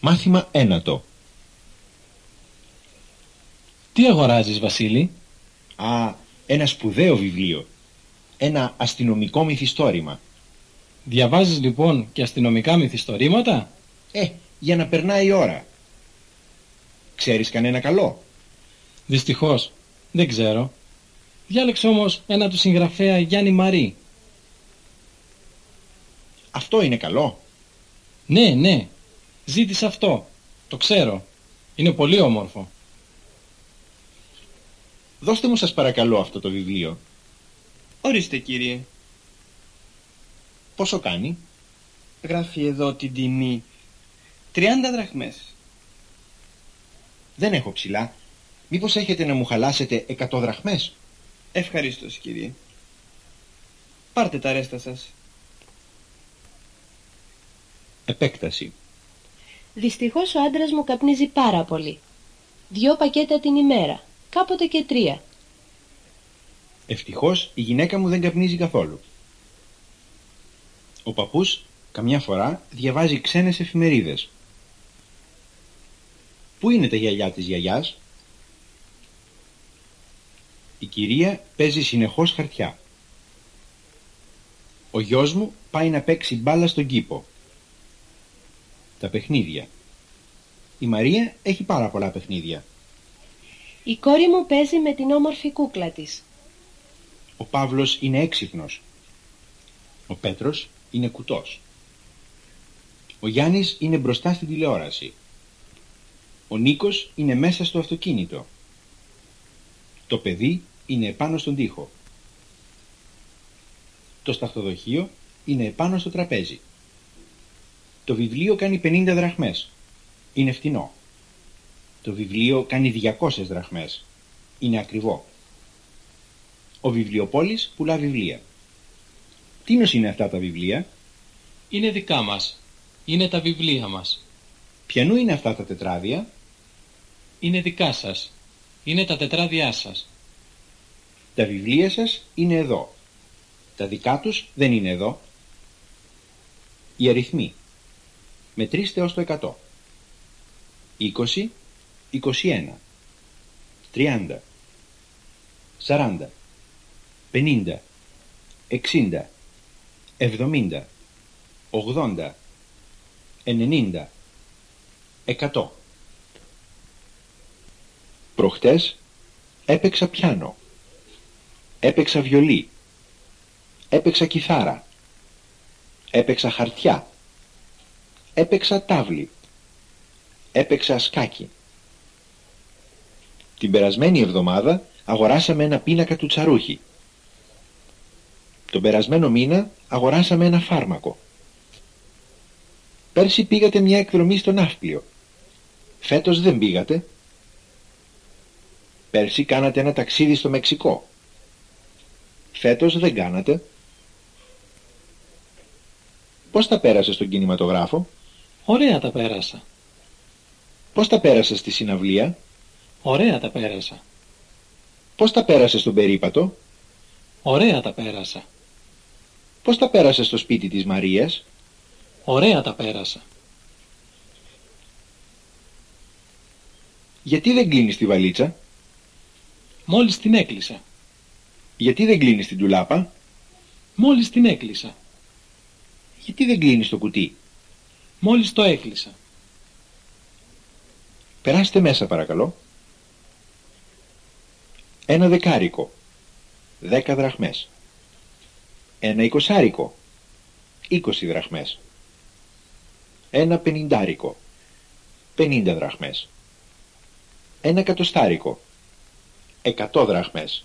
Μάθημα ένατο. Τι αγοράζεις Βασίλη; Α, ένα σπουδαίο βιβλίο. Ένα αστυνομικό μυθιστόρημα. Διαβάζεις λοιπόν και αστυνομικά μυθιστορήματα; Ε, για να περνάει η ώρα. Ξέρεις κανένα καλό; Δυστυχώς, δεν ξέρω. Διάλεξε όμως ένα του συγγραφέα Γιάννη Μαρή. Αυτό είναι καλό. Ναι, ναι. Ζήτησε αυτό. Το ξέρω. Είναι πολύ όμορφο. Δώστε μου σας παρακαλώ αυτό το βιβλίο. Ορίστε κύριε. Πόσο κάνει; Γράφει εδώ την τιμή. 30 δραχμές. Δεν έχω ψηλά. Μήπως έχετε να μου χαλάσετε 100 δραχμές; Ευχαρίστως κύριε. Πάρτε τα ρέστα σας. Επέκταση. Δυστυχώς ο άντρας μου καπνίζει πάρα πολύ. Δυο πακέτα την ημέρα, κάποτε και τρία. Ευτυχώς η γυναίκα μου δεν καπνίζει καθόλου. Ο παππούς καμιά φορά διαβάζει ξένες εφημερίδες. Πού είναι τα γυαλιά της γιαγιάς; Η κυρία παίζει συνεχώς χαρτιά. Ο γιος μου πάει να παίξει μπάλα στον κήπο. Τα παιχνίδια. Η Μαρία έχει πάρα πολλά παιχνίδια. Η κόρη μου παίζει με την όμορφη κούκλα της. Ο Παύλος είναι έξυπνος. Ο Πέτρος είναι κουτός. Ο Γιάννης είναι μπροστά στην τηλεόραση. Ο Νίκος είναι μέσα στο αυτοκίνητο. Το παιδί είναι επάνω στον τοίχο. Το σταχτοδοχείο είναι επάνω στο τραπέζι. Το βιβλίο κάνει 50 δραχμές. Είναι φτηνό. Το βιβλίο κάνει 200 δραχμές. Είναι ακριβό. Ο βιβλιοπόλης πουλά βιβλία. Τίνος είναι αυτά τα βιβλία; Είναι δικά μας. Είναι τα βιβλία μας. Ποιανού είναι αυτά τα τετράδια; Είναι δικά σας. Είναι τα τετράδια σας. Τα βιβλία σας είναι εδώ. Τα δικά τους δεν είναι εδώ. Οι αριθμοί. Μετρήστε ως το 100. 20, 21, 30, 40, 50, 60, 70, 80, 90, 100. Προχτές έπαιξα πιάνο. Έπαιξα βιολί. Έπαιξα κιθάρα. Έπαιξα χαρτιά. Έπαιξα τάβλη. Έπαιξα σκάκι. Την περασμένη εβδομάδα αγοράσαμε ένα πίνακα του τσαρούχη. Τον περασμένο μήνα αγοράσαμε ένα φάρμακο. Πέρσι πήγατε μια εκδρομή στο Ναύπλιο. Φέτος δεν πήγατε. Πέρσι κάνατε ένα ταξίδι στο Μεξικό. Φέτος δεν κάνατε. Πώς τα πέρασε στον κινηματογράφο; Ωραία τα πέρασα. Πώς τα πέρασε στη συναυλία; Ωραία τα πέρασα. Πώς τα πέρασε στον περίπατο; Ωραία τα πέρασα. Πώς τα πέρασε στο σπίτι της Μαρίας; Ωραία τα πέρασα. Γιατί δεν κλείνεις τη βαλίτσα; Μόλις την έκλεισα. Γιατί δεν κλείνεις την τουλάπα; Μόλις την έκλεισα. Γιατί δεν κλείνεις το κουτί; Μόλις το έκλεισα. Περάστε μέσα παρακαλώ. Ένα δεκάρικο. Δέκα δραχμές. Ένα εικοσάρικο. Είκοσι δραχμές. Ένα πενιντάρικο. Πενήντα δραχμές. Ένα κατοστάρικο. Εκατό δραχμές.